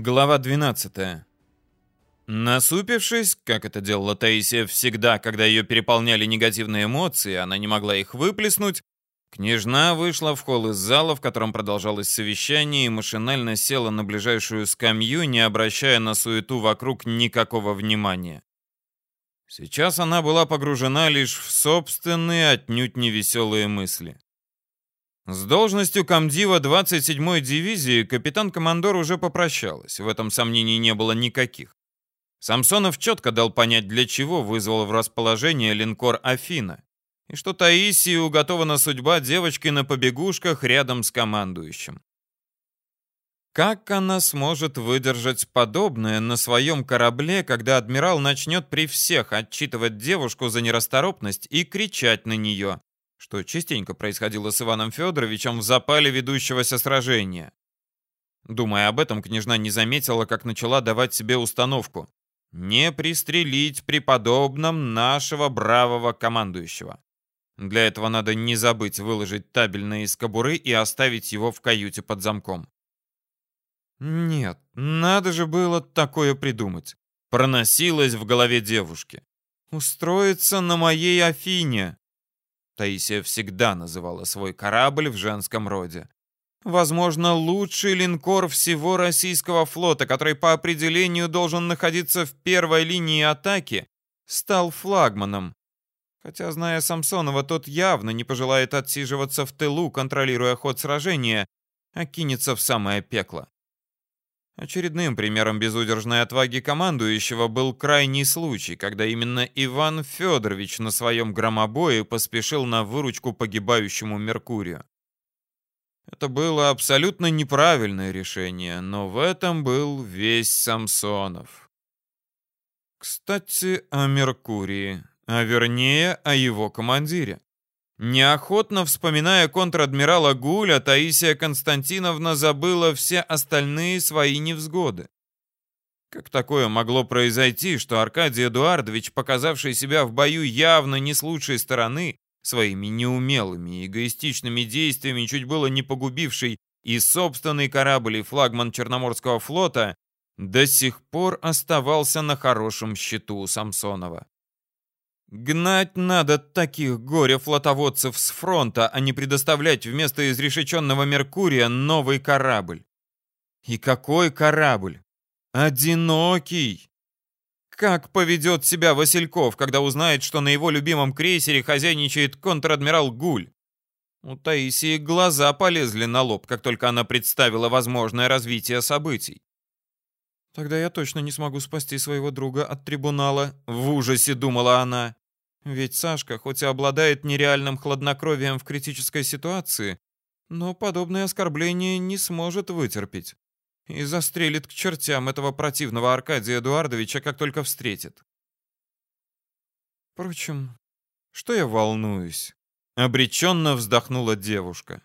Глава 12. Насупившись, как это делала Таисия всегда, когда ее переполняли негативные эмоции, она не могла их выплеснуть, княжна вышла в холл из зала, в котором продолжалось совещание, и машинально села на ближайшую скамью, не обращая на суету вокруг никакого внимания. Сейчас она была погружена лишь в собственные, отнюдь невеселые мысли. С должностью комдива 27-й дивизии капитан-командор уже попрощалась, в этом сомнений не было никаких. Самсонов четко дал понять, для чего вызвал в расположение линкор «Афина», и что Таисии уготована судьба девочки на побегушках рядом с командующим. Как она сможет выдержать подобное на своем корабле, когда адмирал начнет при всех отчитывать девушку за нерасторопность и кричать на нее? Что частенько происходило с Иваном Федоровичем в запале ведущегося сражения. Думая об этом, княжна не заметила, как начала давать себе установку «Не пристрелить при подобном нашего бравого командующего». Для этого надо не забыть выложить табельные из кобуры и оставить его в каюте под замком. Нет, надо же было такое придумать. Проносилось в голове девушки. Устроиться на моей Афине. Таисия всегда называла свой корабль в женском роде. Возможно, лучший линкор всего российского флота, который по определению должен находиться в первой линии атаки, стал флагманом. Хотя, зная Самсонова, тот явно не пожелает отсиживаться в тылу, контролируя ход сражения, а кинется в самое пекло. Очередным примером безудержной отваги командующего был крайний случай, когда именно Иван Федорович на своем громобое поспешил на выручку погибающему Меркурию. Это было абсолютно неправильное решение, но в этом был весь Самсонов. Кстати, о Меркурии, а вернее о его командире. Неохотно вспоминая контр-адмирала Гуля, Таисия Константиновна забыла все остальные свои невзгоды. Как такое могло произойти, что Аркадий Эдуардович, показавший себя в бою явно не с лучшей стороны, своими неумелыми и эгоистичными действиями, чуть было не погубивший и собственный корабль и флагман Черноморского флота, до сих пор оставался на хорошем счету у Самсонова. Гнать надо таких горе-флотоводцев с фронта, а не предоставлять вместо изрешеченного Меркурия новый корабль. И какой корабль? Одинокий. Как поведет себя Васильков, когда узнает, что на его любимом крейсере хозяйничает контр-адмирал Гуль? У Таисии глаза полезли на лоб, как только она представила возможное развитие событий. Тогда я точно не смогу спасти своего друга от трибунала, в ужасе думала она. Ведь Сашка, хоть и обладает нереальным хладнокровием в критической ситуации, но подобное оскорбление не сможет вытерпеть и застрелит к чертям этого противного Аркадия Эдуардовича, как только встретит. Впрочем, что я волнуюсь? Обреченно вздохнула девушка.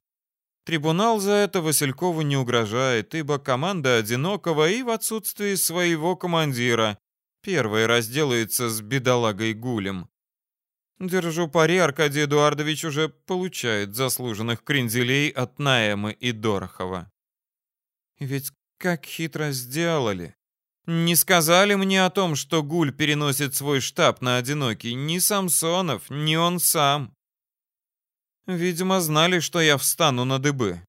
Трибунал за это Василькову не угрожает, ибо команда одинокого и в отсутствии своего командира первая разделается с бедолагой Гулем. Держу пари, Аркадий Эдуардович уже получает заслуженных кренделей от Наэмы и Дорохова. Ведь как хитро сделали. Не сказали мне о том, что Гуль переносит свой штаб на одинокий ни Самсонов, ни он сам. Видимо, знали, что я встану на дыбы.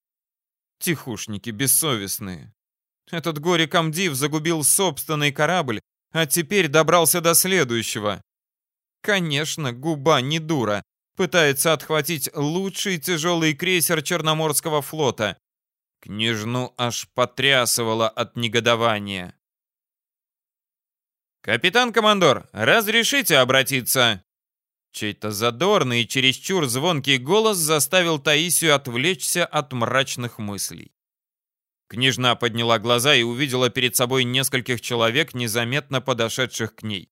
Тихушники бессовестные. Этот горе-комдив загубил собственный корабль, а теперь добрался до следующего. Конечно, губа не дура. Пытается отхватить лучший тяжелый крейсер Черноморского флота. Княжну аж потрясывало от негодования. «Капитан-командор, разрешите обратиться?» Чей-то задорный и чересчур звонкий голос заставил Таисию отвлечься от мрачных мыслей. Княжна подняла глаза и увидела перед собой нескольких человек, незаметно подошедших к ней.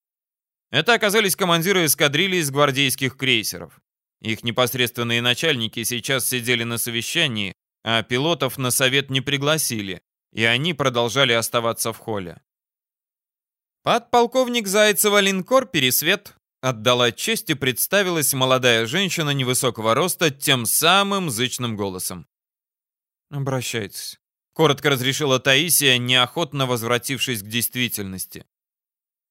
Это оказались командиры эскадрильи из гвардейских крейсеров. Их непосредственные начальники сейчас сидели на совещании, а пилотов на совет не пригласили, и они продолжали оставаться в холле. Подполковник Зайцева линкор «Пересвет» Отдала честь и представилась молодая женщина невысокого роста тем самым зычным голосом. «Обращайтесь. коротко разрешила Таисия, неохотно возвратившись к действительности.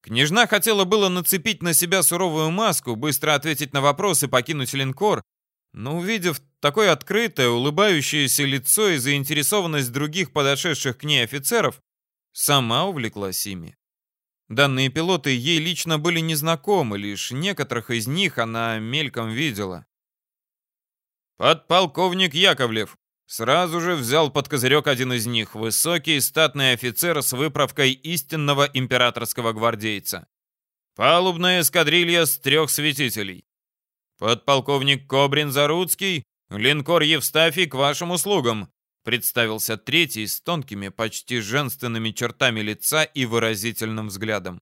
Княжна хотела было нацепить на себя суровую маску, быстро ответить на вопросы, покинуть линкор, но увидев такое открытое, улыбающееся лицо и заинтересованность других подошедших к ней офицеров, сама увлеклась ими. Данные пилоты ей лично были незнакомы, лишь некоторых из них она мельком видела. Подполковник Яковлев сразу же взял под козырек один из них, высокий статный офицер с выправкой истинного императорского гвардейца. Палубная эскадрилья с трех светителей. Подполковник Кобрин-Заруцкий, линкор Евстафий к вашим услугам, Представился третий с тонкими, почти женственными чертами лица и выразительным взглядом.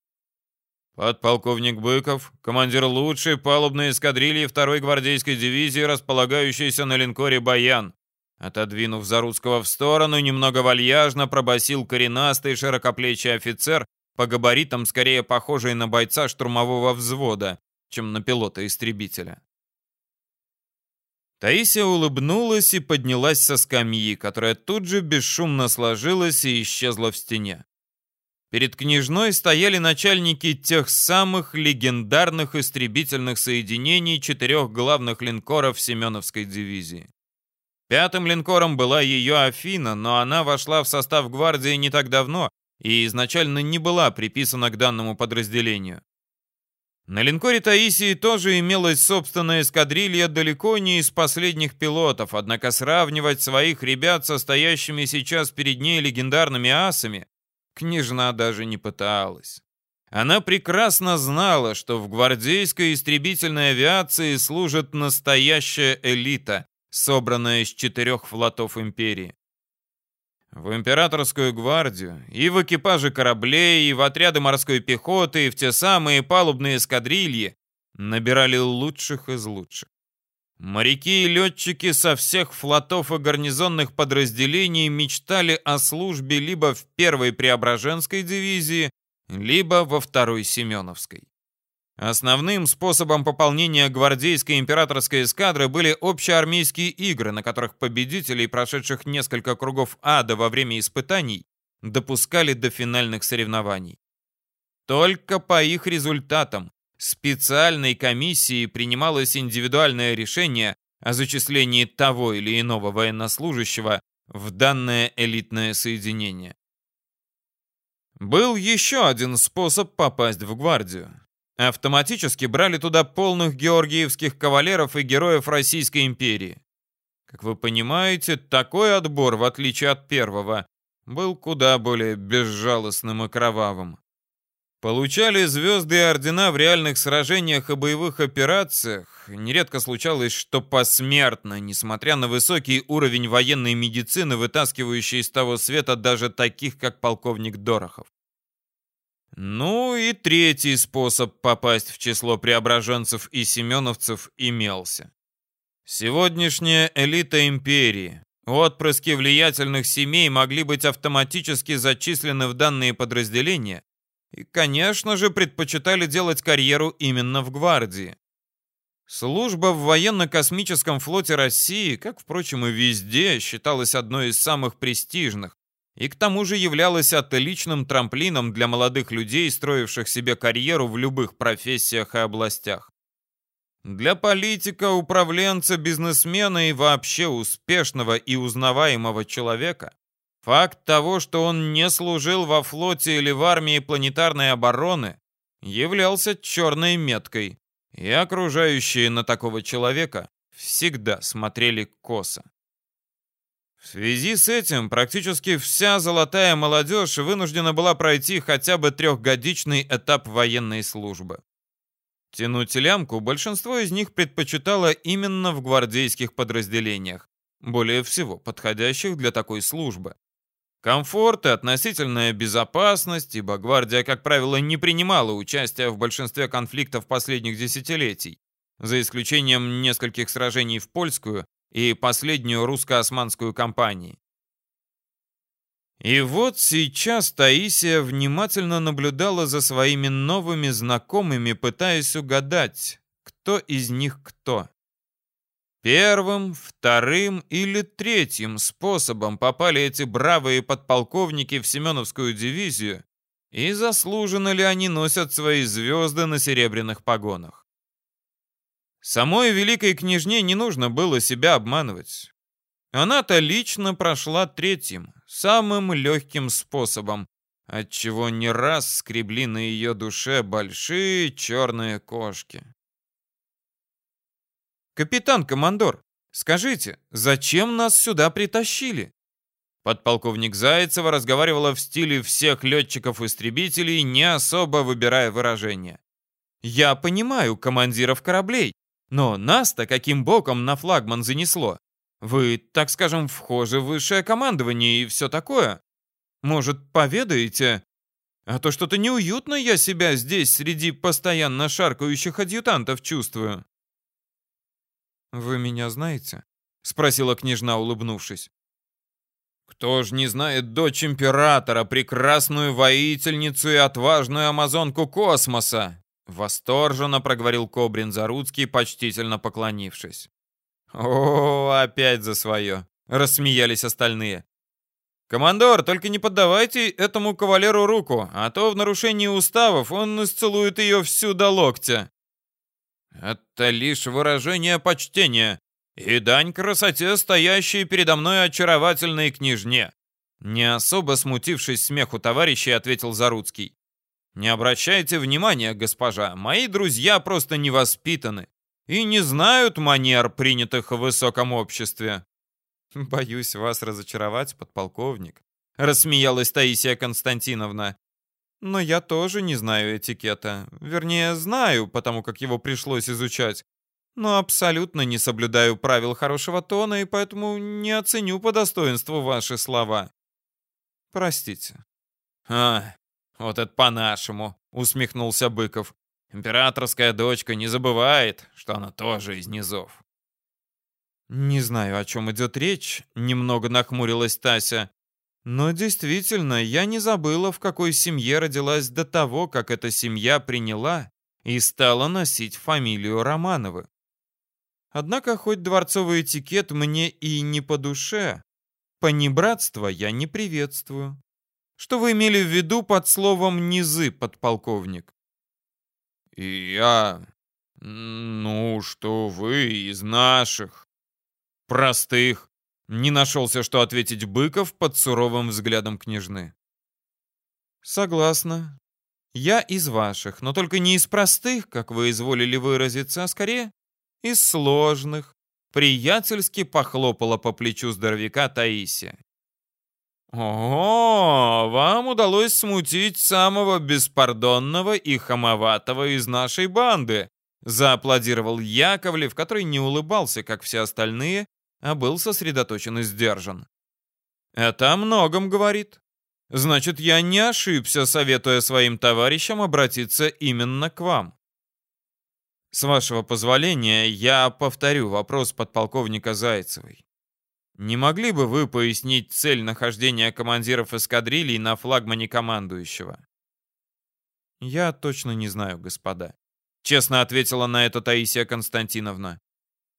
Подполковник Быков, командир лучшей палубной эскадрильи второй гвардейской дивизии, располагающейся на линкоре «Баян». Отодвинув Заруцкого в сторону, немного вальяжно пробасил коренастый широкоплечий офицер, по габаритам скорее похожий на бойца штурмового взвода, чем на пилота-истребителя. Таисия улыбнулась и поднялась со скамьи, которая тут же бесшумно сложилась и исчезла в стене. Перед княжной стояли начальники тех самых легендарных истребительных соединений четырех главных линкоров Семеновской дивизии. Пятым линкором была ее Афина, но она вошла в состав гвардии не так давно и изначально не была приписана к данному подразделению. На линкоре Таисии тоже имелась собственная эскадрилья далеко не из последних пилотов, однако сравнивать своих ребят со стоящими сейчас перед ней легендарными асами княжна даже не пыталась. Она прекрасно знала, что в гвардейской истребительной авиации служит настоящая элита, собранная из четырех флотов империи. В императорскую гвардию, и в экипажи кораблей, и в отряды морской пехоты, и в те самые палубные эскадрильи набирали лучших из лучших. Моряки и летчики со всех флотов и гарнизонных подразделений мечтали о службе либо в первой Преображенской дивизии, либо во второй Семеновской. Основным способом пополнения гвардейской императорской эскадры были общеармейские игры, на которых победителей, прошедших несколько кругов ада во время испытаний, допускали до финальных соревнований. Только по их результатам специальной комиссией принималось индивидуальное решение о зачислении того или иного военнослужащего в данное элитное соединение. Был еще один способ попасть в гвардию автоматически брали туда полных георгиевских кавалеров и героев Российской империи. Как вы понимаете, такой отбор, в отличие от первого, был куда более безжалостным и кровавым. Получали звезды и ордена в реальных сражениях и боевых операциях. Нередко случалось, что посмертно, несмотря на высокий уровень военной медицины, вытаскивающий из того света даже таких, как полковник Дорохов. Ну и третий способ попасть в число преображенцев и семеновцев имелся. Сегодняшняя элита империи, отпрыски влиятельных семей могли быть автоматически зачислены в данные подразделения и, конечно же, предпочитали делать карьеру именно в гвардии. Служба в военно-космическом флоте России, как, впрочем, и везде, считалась одной из самых престижных, и к тому же являлась отличным трамплином для молодых людей, строивших себе карьеру в любых профессиях и областях. Для политика, управленца, бизнесмена и вообще успешного и узнаваемого человека факт того, что он не служил во флоте или в армии планетарной обороны, являлся черной меткой, и окружающие на такого человека всегда смотрели косо. В связи с этим практически вся золотая молодежь вынуждена была пройти хотя бы трехгодичный этап военной службы. Тянуть лямку большинство из них предпочитало именно в гвардейских подразделениях, более всего подходящих для такой службы. Комфорт и относительная безопасность, ибо гвардия, как правило, не принимала участия в большинстве конфликтов последних десятилетий, за исключением нескольких сражений в польскую и последнюю русско-османскую кампанию. И вот сейчас Таисия внимательно наблюдала за своими новыми знакомыми, пытаясь угадать, кто из них кто. Первым, вторым или третьим способом попали эти бравые подполковники в Семеновскую дивизию и заслуженно ли они носят свои звезды на серебряных погонах. Самой великой княжне не нужно было себя обманывать. Она-то лично прошла третьим, самым легким способом, отчего не раз скребли на ее душе большие черные кошки. «Капитан-командор, скажите, зачем нас сюда притащили?» Подполковник Зайцева разговаривала в стиле всех летчиков-истребителей, не особо выбирая выражения. «Я понимаю командиров кораблей, но нас-то каким боком на флагман занесло? Вы, так скажем, вхожи в высшее командование и все такое. Может, поведаете? А то что-то неуютно я себя здесь среди постоянно шаркающих адъютантов чувствую». «Вы меня знаете?» — спросила княжна, улыбнувшись. «Кто ж не знает дочь императора, прекрасную воительницу и отважную амазонку космоса?» Восторженно проговорил Кобрин Заруцкий, почтительно поклонившись. «О, опять за свое!» — рассмеялись остальные. «Командор, только не поддавайте этому кавалеру руку, а то в нарушении уставов он исцелует ее всю до локтя». «Это лишь выражение почтения и дань красоте, стоящей передо мной очаровательной княжне», не особо смутившись смеху товарищей, ответил Заруцкий. «Не обращайте внимания, госпожа, мои друзья просто невоспитаны и не знают манер, принятых в высоком обществе». «Боюсь вас разочаровать, подполковник», — рассмеялась Таисия Константиновна. Но я тоже не знаю этикета. Вернее, знаю, потому как его пришлось изучать. Но абсолютно не соблюдаю правил хорошего тона и поэтому не оценю по достоинству ваши слова. Простите. А, вот это по-нашему, усмехнулся Быков. Императорская дочка не забывает, что она тоже из низов. Не знаю, о чем идет речь, немного нахмурилась Тася. Но действительно, я не забыла, в какой семье родилась до того, как эта семья приняла и стала носить фамилию Романовы. Однако хоть дворцовый этикет мне и не по душе, понебратство я не приветствую. Что вы имели в виду под словом «низы», подполковник? И я... Ну, что вы из наших. Простых. Не нашелся, что ответить Быков под суровым взглядом княжны. Согласна. Я из ваших, но только не из простых, как вы изволили выразиться, а скорее из сложных. Приятельски похлопала по плечу здоровяка Таисия. «О, вам удалось смутить самого беспардонного и хамоватого из нашей банды», зааплодировал Яковлев, который не улыбался, как все остальные, а был сосредоточен и сдержан. Это о многом говорит. Значит, я не ошибся, советуя своим товарищам обратиться именно к вам. С вашего позволения, я повторю вопрос подполковника Зайцевой. Не могли бы вы пояснить цель нахождения командиров эскадрилий на флагмане командующего? Я точно не знаю, господа. Честно ответила на это Таисия Константиновна.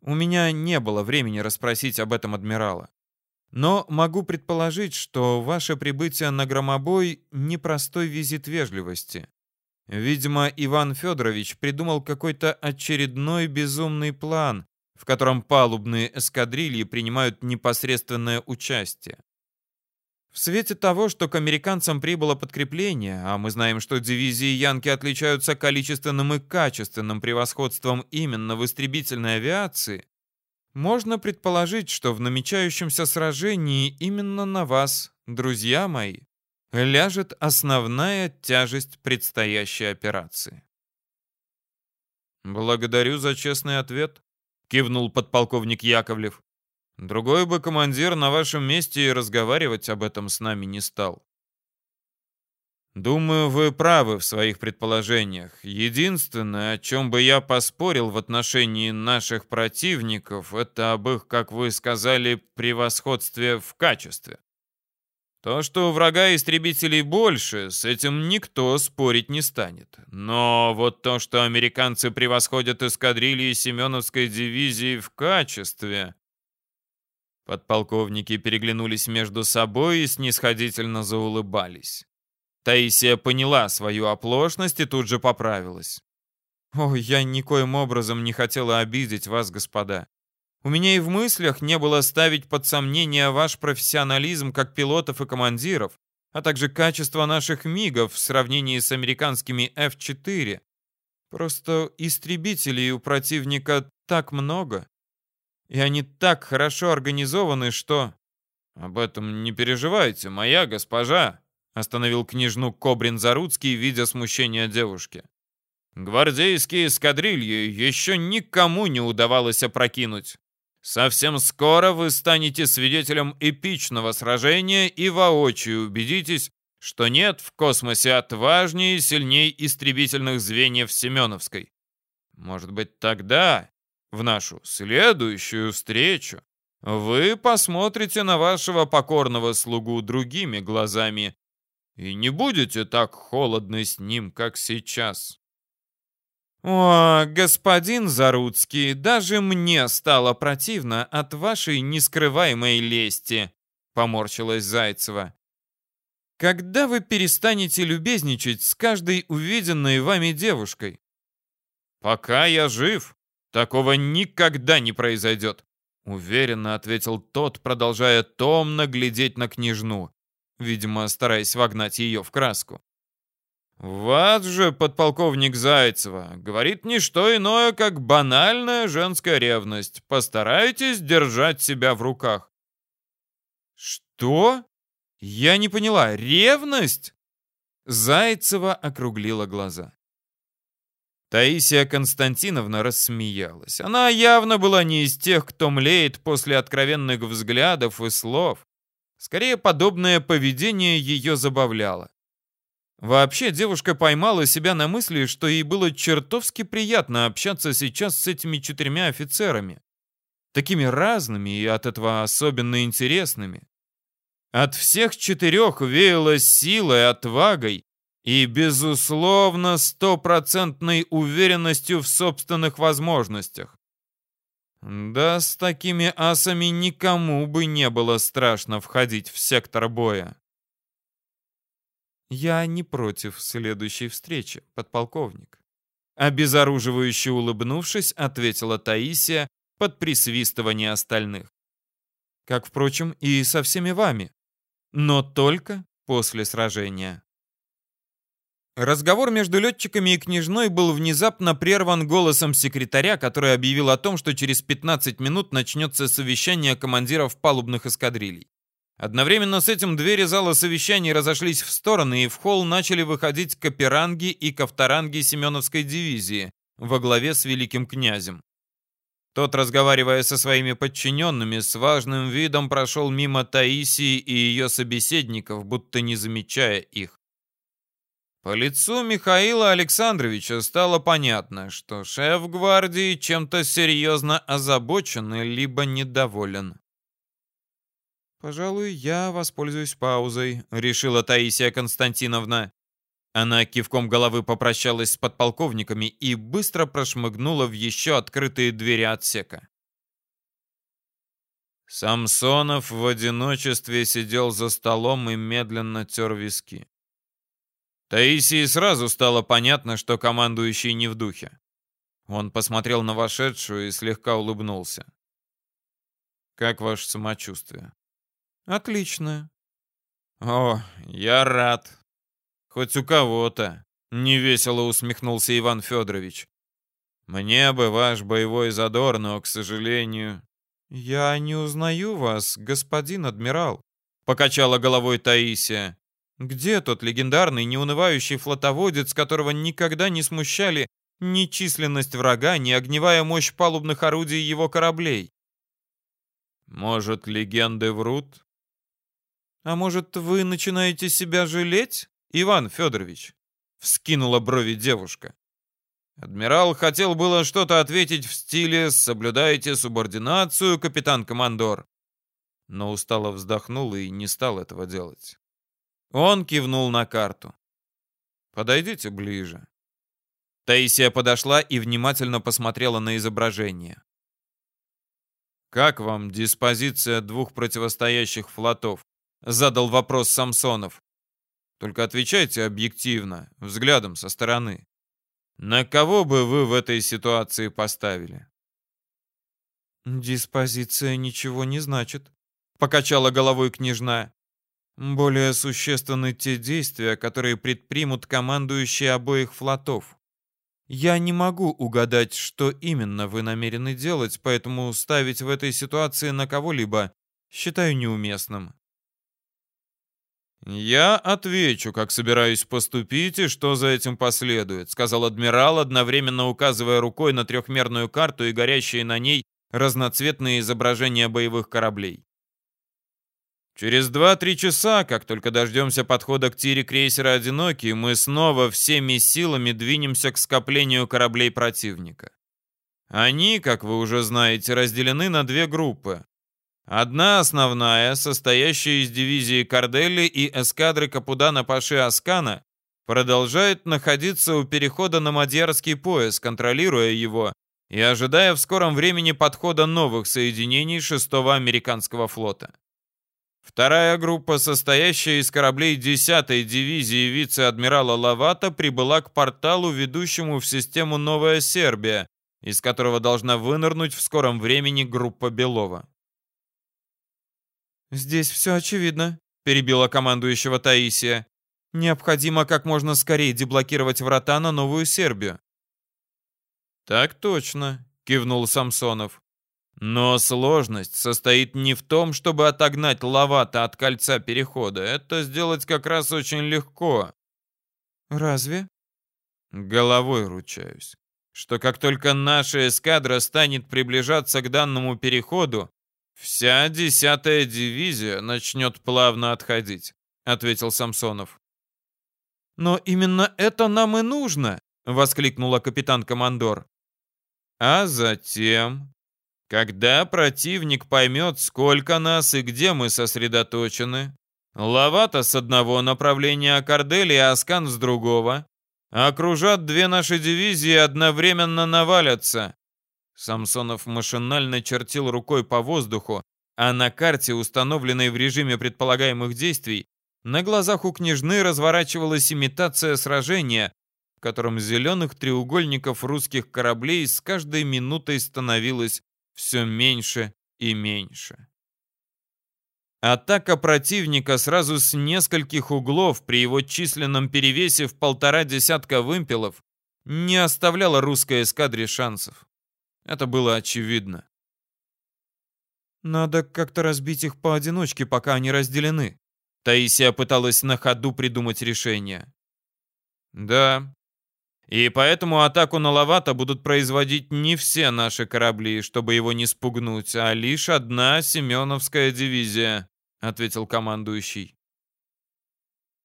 У меня не было времени расспросить об этом адмирала. Но могу предположить, что ваше прибытие на громобой — непростой визит вежливости. Видимо, Иван Федорович придумал какой-то очередной безумный план, в котором палубные эскадрильи принимают непосредственное участие. В свете того, что к американцам прибыло подкрепление, а мы знаем, что дивизии Янки отличаются количественным и качественным превосходством именно в истребительной авиации, можно предположить, что в намечающемся сражении именно на вас, друзья мои, ляжет основная тяжесть предстоящей операции. «Благодарю за честный ответ», — кивнул подполковник Яковлев. Другой бы командир на вашем месте и разговаривать об этом с нами не стал. Думаю, вы правы в своих предположениях. Единственное, о чем бы я поспорил в отношении наших противников, это об их, как вы сказали, превосходстве в качестве. То, что у врага истребителей больше, с этим никто спорить не станет. Но вот то, что американцы превосходят эскадрильи Семеновской дивизии в качестве... Подполковники переглянулись между собой и снисходительно заулыбались. Таисия поняла свою оплошность и тут же поправилась. «О, я никоим образом не хотела обидеть вас, господа. У меня и в мыслях не было ставить под сомнение ваш профессионализм как пилотов и командиров, а также качество наших МиГов в сравнении с американскими F-4. Просто истребителей у противника так много, и они так хорошо организованы, что... Об этом не переживайте, моя госпожа, остановил княжну Кобрин Заруцкий, видя смущение девушки. Гвардейские эскадрильи еще никому не удавалось опрокинуть. Совсем скоро вы станете свидетелем эпичного сражения и воочию убедитесь, что нет в космосе отважнее и сильней истребительных звеньев Семеновской. Может быть, тогда, в нашу следующую встречу, вы посмотрите на вашего покорного слугу другими глазами и не будете так холодны с ним, как сейчас. «О, господин Заруцкий, даже мне стало противно от вашей нескрываемой лести», — поморщилась Зайцева. «Когда вы перестанете любезничать с каждой увиденной вами девушкой?» «Пока я жив, такого никогда не произойдет», — уверенно ответил тот, продолжая томно глядеть на княжну, видимо, стараясь вогнать ее в краску. «Вас же, подполковник Зайцева, говорит не что иное, как банальная женская ревность. Постарайтесь держать себя в руках». «Что? Я не поняла. Ревность?» Зайцева округлила глаза. Таисия Константиновна рассмеялась. Она явно была не из тех, кто млеет после откровенных взглядов и слов. Скорее, подобное поведение ее забавляло. Вообще, девушка поймала себя на мысли, что ей было чертовски приятно общаться сейчас с этими четырьмя офицерами. Такими разными и от этого особенно интересными. От всех четырех веяло силой, отвагой и, безусловно, стопроцентной уверенностью в собственных возможностях. Да, с такими асами никому бы не было страшно входить в сектор боя. «Я не против следующей встречи, подполковник». Обезоруживающе улыбнувшись, ответила Таисия под присвистывание остальных. Как, впрочем, и со всеми вами. Но только после сражения. Разговор между летчиками и княжной был внезапно прерван голосом секретаря, который объявил о том, что через 15 минут начнется совещание командиров палубных эскадрилей. Одновременно с этим двери зала совещаний разошлись в стороны, и в холл начали выходить каперанги и кафтаранги Семеновской дивизии во главе с великим князем. Тот, разговаривая со своими подчиненными, с важным видом прошел мимо Таисии и ее собеседников, будто не замечая их. По лицу Михаила Александровича стало понятно, что шеф гвардии чем-то серьезно озабочен либо недоволен. «Пожалуй, я воспользуюсь паузой», — решила Таисия Константиновна. Она кивком головы попрощалась с подполковниками и быстро прошмыгнула в еще открытые двери отсека. Самсонов в одиночестве сидел за столом и медленно тер виски. Таисии сразу стало понятно, что командующий не в духе. Он посмотрел на вошедшую и слегка улыбнулся. «Как ваше самочувствие?» Отлично. О, я рад. Хоть у кого-то. Невесело усмехнулся Иван Федорович. Мне бы ваш боевой задор, но, к сожалению... Я не узнаю вас, господин адмирал. Покачала головой Таисия. Где тот легендарный, неунывающий флотоводец, которого никогда не смущали ни численность врага, ни огневая мощь палубных орудий его кораблей? Может, легенды врут? «А может, вы начинаете себя жалеть, Иван Федорович?» — вскинула брови девушка. Адмирал хотел было что-то ответить в стиле «Соблюдайте субординацию, капитан-командор». но устало вздохнул и не стал этого делать. Он кивнул на карту. «Подойдите ближе». Таисия подошла и внимательно посмотрела на изображение. «Как вам диспозиция двух противостоящих флотов?» — задал вопрос Самсонов. «Только отвечайте объективно, взглядом со стороны. На кого бы вы в этой ситуации поставили?» «Диспозиция ничего не значит», — покачала головой княжна. «Более существенны те действия, которые предпримут командующие обоих флотов. Я не могу угадать, что именно вы намерены делать, поэтому ставить в этой ситуации на кого-либо считаю неуместным. «Я отвечу, как собираюсь поступить и что за этим последует», сказал адмирал, одновременно указывая рукой на трехмерную карту и горящие на ней разноцветные изображения боевых кораблей. Через 2-3 часа, как только дождемся подхода к тире крейсера «Одинокий», мы снова всеми силами двинемся к скоплению кораблей противника. Они, как вы уже знаете, разделены на две группы. Одна основная, состоящая из дивизии Карделли и эскадры Капудана Паши Аскана, продолжает находиться у перехода на Мадьярский пояс, контролируя его и ожидая в скором времени подхода новых соединений 6-го американского флота. Вторая группа, состоящая из кораблей 10-й дивизии вице-адмирала Лавата, прибыла к порталу, ведущему в систему Новая Сербия, из которого должна вынырнуть в скором времени группа Белова. «Здесь все очевидно», — перебила командующего Таисия. «Необходимо как можно скорее деблокировать врата на Новую Сербию». «Так точно», — кивнул Самсонов. Но сложность состоит не в том, чтобы отогнать Лавата от кольца перехода. Это сделать как раз очень легко. Разве? Головой ручаюсь, что как только наша эскадра станет приближаться к данному переходу, вся десятая дивизия начнет плавно отходить, ответил Самсонов. Но именно это нам и нужно, воскликнула капитан-командор. А затем когда противник поймет, сколько нас и где мы сосредоточены, Лавата с одного направления, а Кардели и Аскан с другого, окружат две наши дивизии и одновременно навалятся. Самсонов машинально чертил рукой по воздуху, а на карте, установленной в режиме предполагаемых действий, на глазах у княжны разворачивалась имитация сражения, в котором зеленых треугольников русских кораблей с каждой минутой становилось все меньше и меньше. Атака противника сразу с нескольких углов при его численном перевесе в полтора десятка вымпелов не оставляла русской эскадре шансов. Это было очевидно. «Надо как-то разбить их поодиночке, пока они разделены». Таисия пыталась на ходу придумать решение. «Да, и поэтому атаку на Лавата будут производить не все наши корабли, чтобы его не спугнуть, а лишь одна Семеновская дивизия», — ответил командующий.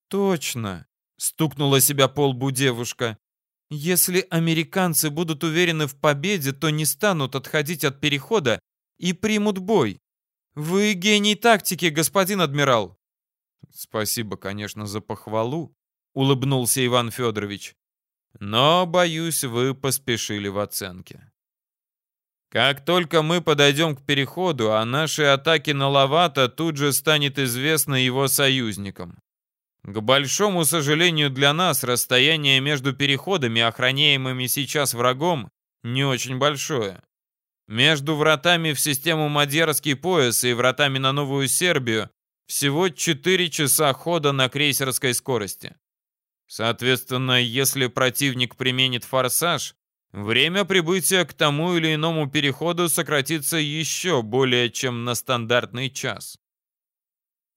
«Точно», — стукнула себя по лбу девушка. «Если американцы будут уверены в победе, то не станут отходить от перехода и примут бой. Вы гений тактики, господин адмирал». «Спасибо, конечно, за похвалу», — улыбнулся Иван Федорович. Но, боюсь, вы поспешили в оценке. Как только мы подойдем к переходу, о нашей атаке на Лавата тут же станет известно его союзникам. К большому сожалению для нас, расстояние между переходами, охраняемыми сейчас врагом, не очень большое. Между вратами в систему Мадьярский пояс и вратами на Новую Сербию всего 4 часа хода на крейсерской скорости. Соответственно, если противник применит форсаж, время прибытия к тому или иному переходу сократится еще более чем на стандартный час.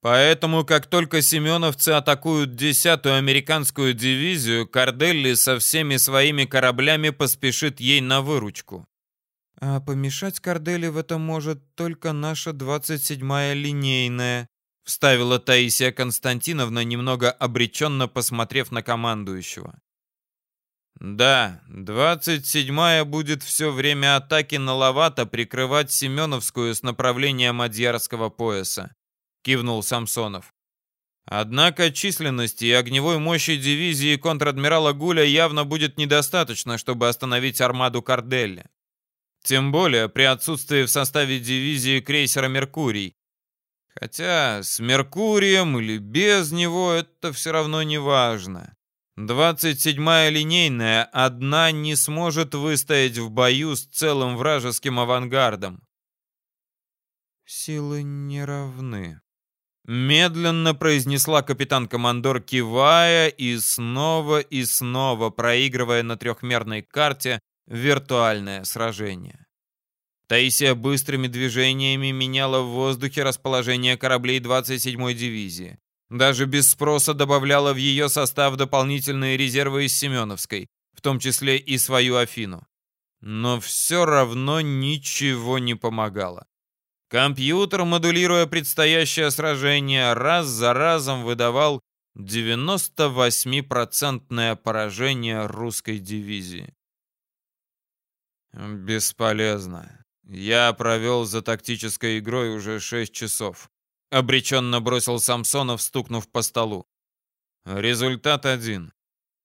Поэтому, как только семеновцы атакуют 10-ю американскую дивизию, Карделли со всеми своими кораблями поспешит ей на выручку. А помешать Карделли в этом может только наша 27-я линейная, вставила Таисия Константиновна, немного обреченно посмотрев на командующего. Да, 27-я будет все время атаки на Лавата прикрывать Семеновскую с направления Мадьярского пояса, кивнул Самсонов. Однако численности и огневой мощи дивизии контр-адмирала Гуля явно будет недостаточно, чтобы остановить армаду Карделли. Тем более при отсутствии в составе дивизии крейсера «Меркурий». Хотя с «Меркурием» или без него это все равно не важно. 27-я линейная одна не сможет выстоять в бою с целым вражеским авангардом. Силы не равны. Медленно произнесла капитан-командор, кивая и снова и снова проигрывая на трехмерной карте виртуальное сражение. Таисия быстрыми движениями меняла в воздухе расположение кораблей 27-й дивизии. Даже без спроса добавляла в ее состав дополнительные резервы из Семеновской, в том числе и свою Афину. Но все равно ничего не помогало. Компьютер, модулируя предстоящее сражение, раз за разом выдавал 98% поражение русской дивизии. Бесполезно. Я провел за тактической игрой уже 6 часов. Обреченно бросил Самсонов, стукнув по столу. Результат один.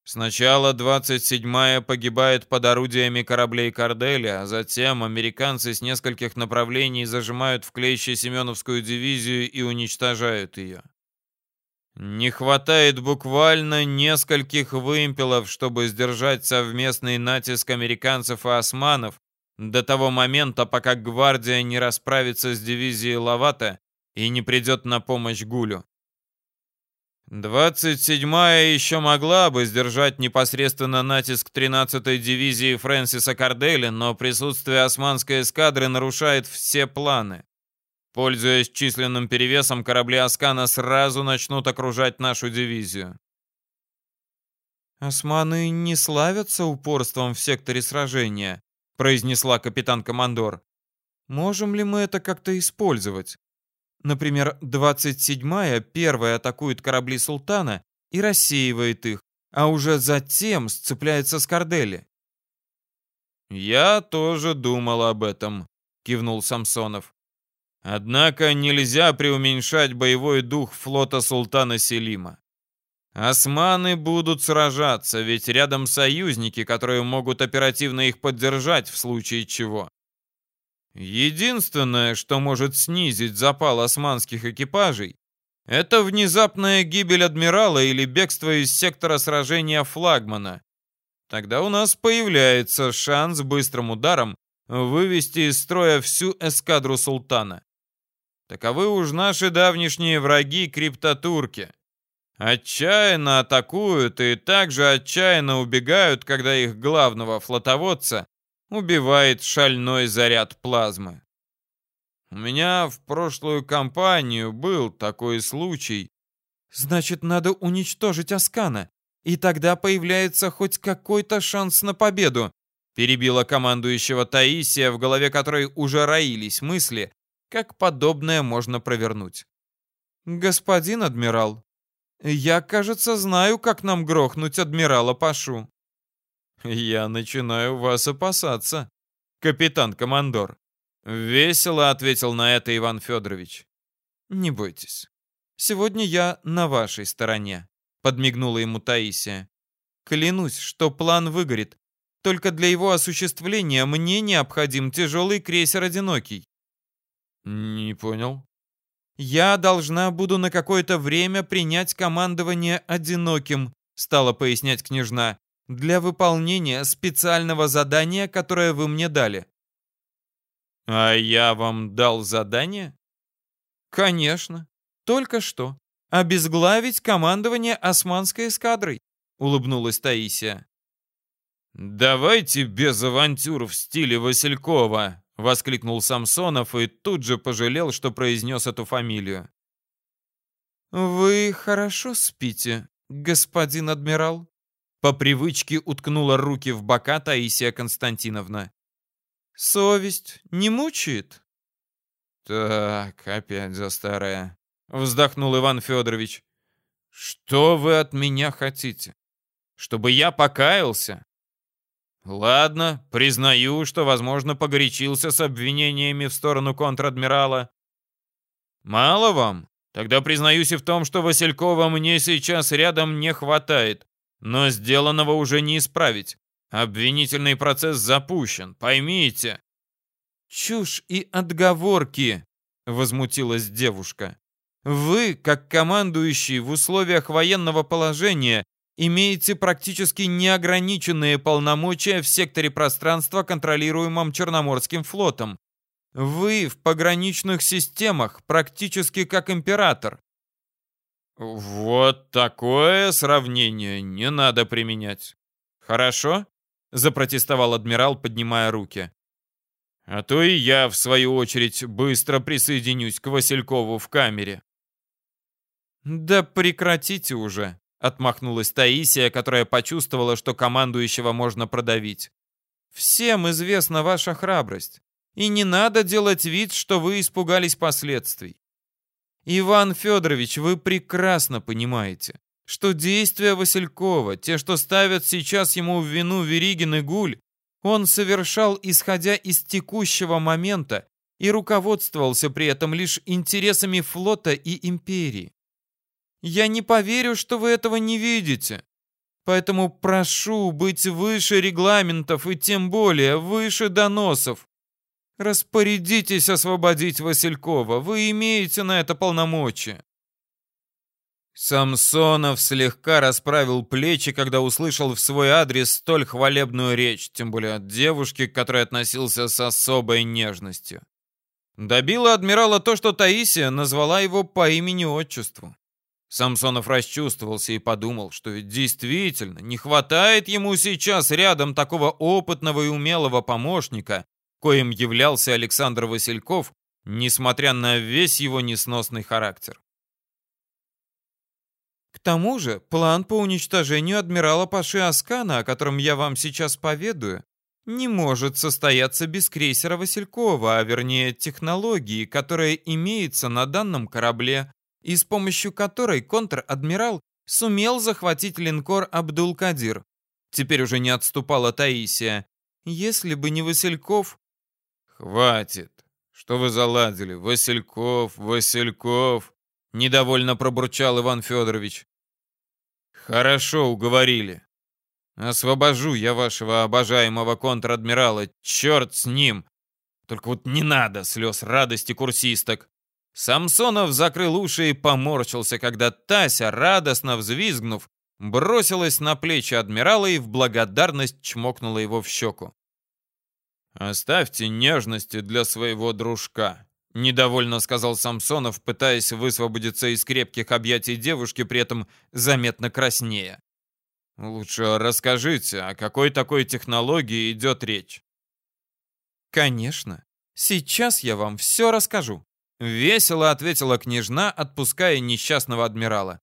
Сначала 27-я погибает под орудиями кораблей Корделя, а затем американцы с нескольких направлений зажимают в клейще Семеновскую дивизию и уничтожают ее. Не хватает буквально нескольких вымпелов, чтобы сдержать совместный натиск американцев и османов до того момента, пока гвардия не расправится с дивизией Лавата и не придет на помощь Гулю. 27-я еще могла бы сдержать непосредственно натиск 13-й дивизии Фрэнсиса Карделли, но присутствие османской эскадры нарушает все планы. Пользуясь численным перевесом, корабли Аскана сразу начнут окружать нашу дивизию. «Османы не славятся упорством в секторе сражения», произнесла капитан-командор. «Можем ли мы это как-то использовать?» Например, 27-я первая атакует корабли султана и рассеивает их, а уже затем сцепляется с Кордели. «Я тоже думал об этом», — кивнул Самсонов. «Однако нельзя преуменьшать боевой дух флота султана Селима. Османы будут сражаться, ведь рядом союзники, которые могут оперативно их поддержать в случае чего. Единственное, что может снизить запал османских экипажей, это внезапная гибель адмирала или бегство из сектора сражения флагмана. Тогда у нас появляется шанс быстрым ударом вывести из строя всю эскадру султана. Таковы уж наши давнишние враги криптотурки. Отчаянно атакуют и также отчаянно убегают, когда их главного флотоводца убивает шальной заряд плазмы. У меня в прошлую кампанию был такой случай. Значит, надо уничтожить Аскана, и тогда появляется хоть какой-то шанс на победу, перебила командующего Таисия, в голове которой уже роились мысли, как подобное можно провернуть. Господин адмирал, я, кажется, знаю, как нам грохнуть адмирала Пашу. «Я начинаю вас опасаться, капитан-командор», — весело ответил на это Иван Федорович. «Не бойтесь. Сегодня я на вашей стороне», — подмигнула ему Таисия. «Клянусь, что план выгорит. Только для его осуществления мне необходим тяжелый крейсер «Одинокий». «Не понял». «Я должна буду на какое-то время принять командование «Одиноким», — стала пояснять княжна для выполнения специального задания, которое вы мне дали». «А я вам дал задание?» «Конечно. Только что. Обезглавить командование османской эскадрой», — улыбнулась Таисия. «Давайте без авантюр в стиле Василькова», — воскликнул Самсонов и тут же пожалел, что произнес эту фамилию. «Вы хорошо спите, господин адмирал?» По привычке уткнула руки в бока Таисия Константиновна. «Совесть не мучает?» «Так, опять за старое», — вздохнул Иван Федорович. «Что вы от меня хотите? Чтобы я покаялся? Ладно, признаю, что, возможно, погорячился с обвинениями в сторону контр-адмирала. Мало вам? Тогда признаюсь и в том, что Василькова мне сейчас рядом не хватает. Но сделанного уже не исправить. Обвинительный процесс запущен, поймите. Чушь и отговорки, возмутилась девушка. Вы, как командующий в условиях военного положения, имеете практически неограниченные полномочия в секторе пространства, контролируемом Черноморским флотом. Вы в пограничных системах, практически как император. Вот такое сравнение не надо применять. Хорошо? Запротестовал адмирал, поднимая руки. А то и я, в свою очередь, быстро присоединюсь к Василькову в камере. Да прекратите уже, Отмахнулась Таисия, которая почувствовала, что командующего можно продавить. «Всем известна ваша храбрость, и не надо делать вид, что вы испугались последствий. Иван Федорович, вы прекрасно понимаете, что действия Василькова, те, что ставят сейчас ему в вину Веригин и Гуль, он совершал, исходя из текущего момента, и руководствовался при этом лишь интересами флота и империи. Я не поверю, что вы этого не видите. Поэтому прошу быть выше регламентов и тем более выше доносов. Распорядитесь освободить Василькова. Вы имеете на это полномочия. Самсонов слегка расправил плечи, когда услышал в свой адрес столь хвалебную речь, тем более от девушки, к которой относился с особой нежностью. Добило адмирала то, что Таисия назвала его по имени-отчеству. Самсонов расчувствовался и подумал, что действительно не хватает ему сейчас рядом такого опытного и умелого помощника, коим являлся Александр Васильков, несмотря на весь его несносный характер. К тому же, план по уничтожению адмирала Паши Аскана, о котором я вам сейчас поведаю, не может состояться без крейсера Василькова, а вернее технологии, которая имеется на данном корабле, и с помощью которой контр-адмирал сумел захватить линкор Абдул-Кадир. Теперь уже не отступала Таисия. Если бы не Васильков... «Хватит! Что вы заладили? Васильков, Васильков!» Недовольно пробурчал Иван Федорович. «Хорошо, уговорили. Освобожу я вашего обожаемого контр-адмирала. Черт с ним! Только вот не надо слез радости курсисток. Самсонов закрыл уши и поморщился, когда Тася, радостно взвизгнув, бросилась на плечи адмирала и в благодарность чмокнула его в щеку. «Оставьте нежности для своего дружка», — недовольно сказал Самсонов, пытаясь высвободиться из крепких объятий девушки, при этом заметно краснея. «Лучше расскажите, о какой такой технологии идет речь?» «Конечно. Сейчас я вам все расскажу», Весело ответила княжна, отпуская несчастного адмирала.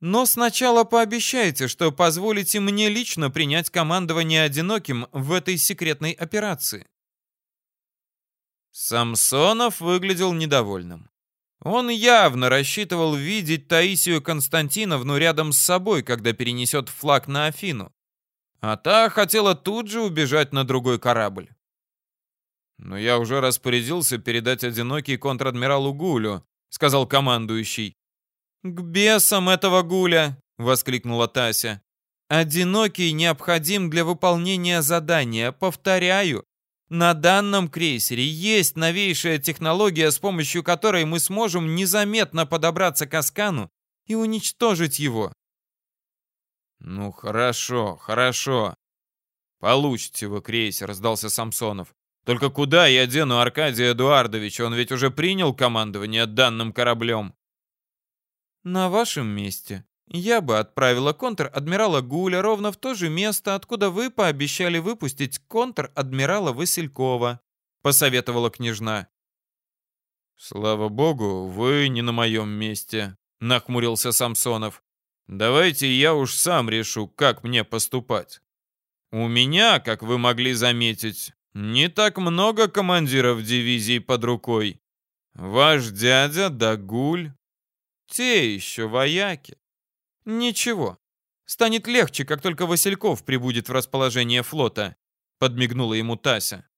Но сначала пообещайте, что позволите мне лично принять командование одиноким в этой секретной операции. Самсонов выглядел недовольным. Он явно рассчитывал видеть Таисию Константиновну рядом с собой, когда перенесет флаг на Афину. А та хотела тут же убежать на другой корабль. «Но я уже распорядился передать одинокий контр-адмиралу Гулю», — сказал командующий. «К бесам этого Гуля!» — воскликнула Тася. «Одинокий необходим для выполнения задания. Повторяю, на данном крейсере есть новейшая технология, с помощью которой мы сможем незаметно подобраться к Аскану и уничтожить его». «Ну хорошо, хорошо. Получите вы крейсер», — раздался Самсонов. Только куда я дену Аркадия Эдуардовича? Он ведь уже принял командование данным кораблем. На вашем месте я бы отправила контр-адмирала Гуля ровно в то же место, откуда вы пообещали выпустить контр-адмирала Василькова, посоветовала княжна. Слава богу, вы не на моем месте, нахмурился Самсонов. Давайте я уж сам решу, как мне поступать. У меня, как вы могли заметить, не так много командиров дивизий под рукой. Ваш дядя Дагуль. Те еще вояки. Ничего. Станет легче, как только Васильков прибудет в расположение флота», — подмигнула ему Тася.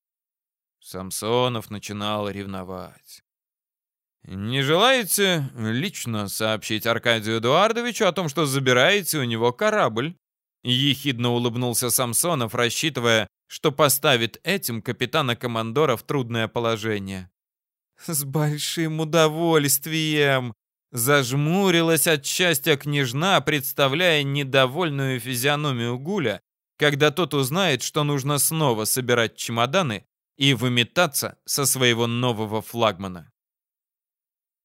Самсонов начинал ревновать. «Не желаете лично сообщить Аркадию Эдуардовичу о том, что забираете у него корабль?» Ехидно улыбнулся Самсонов, рассчитывая, что поставит этим капитана-командора в трудное положение. «С большим удовольствием!» Зажмурилась от счастья княжна, представляя недовольную физиономию Гуля, когда тот узнает, что нужно снова собирать чемоданы и выметаться со своего нового флагмана.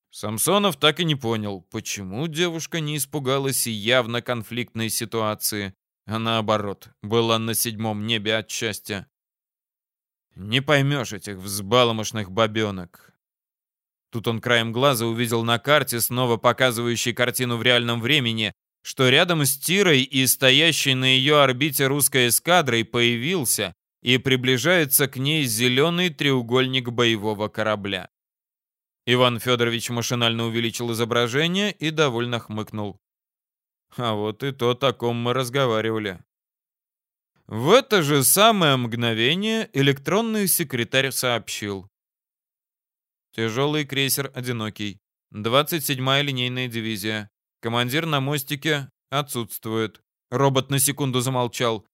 Самсонов так и не понял, почему девушка не испугалась явно конфликтной ситуации, а наоборот, была на седьмом небе от счастья. Не поймешь этих взбаломошных бабенок. Тут он краем глаза увидел на карте, снова показывающей картину в реальном времени, что рядом с Тирой и стоящей на ее орбите русской эскадрой появился и приближается к ней зеленый треугольник боевого корабля. Иван Федорович машинально увеличил изображение и довольно хмыкнул. А вот и то, о ком мы разговаривали. В это же самое мгновение электронный секретарь сообщил. Тяжелый крейсер «Одинокий». 27-я линейная дивизия. Командир на мостике отсутствует. Робот на секунду замолчал.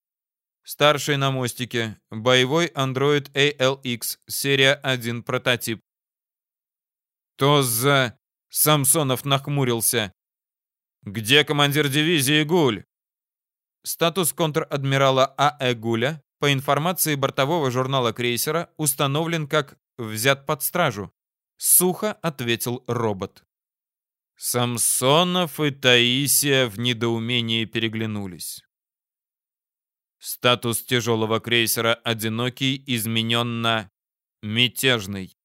Старший на мостике. Боевой андроид ALX. Серия 1. Прототип. То за... Самсонов нахмурился. «Где командир дивизии Гуль?» Статус контр-адмирала А.Э. Гуля, по информации бортового журнала крейсера, установлен как «взят под стражу». Сухо ответил робот. Самсонов и Таисия в недоумении переглянулись. Статус тяжелого крейсера «Одинокий» изменен на «мятежный».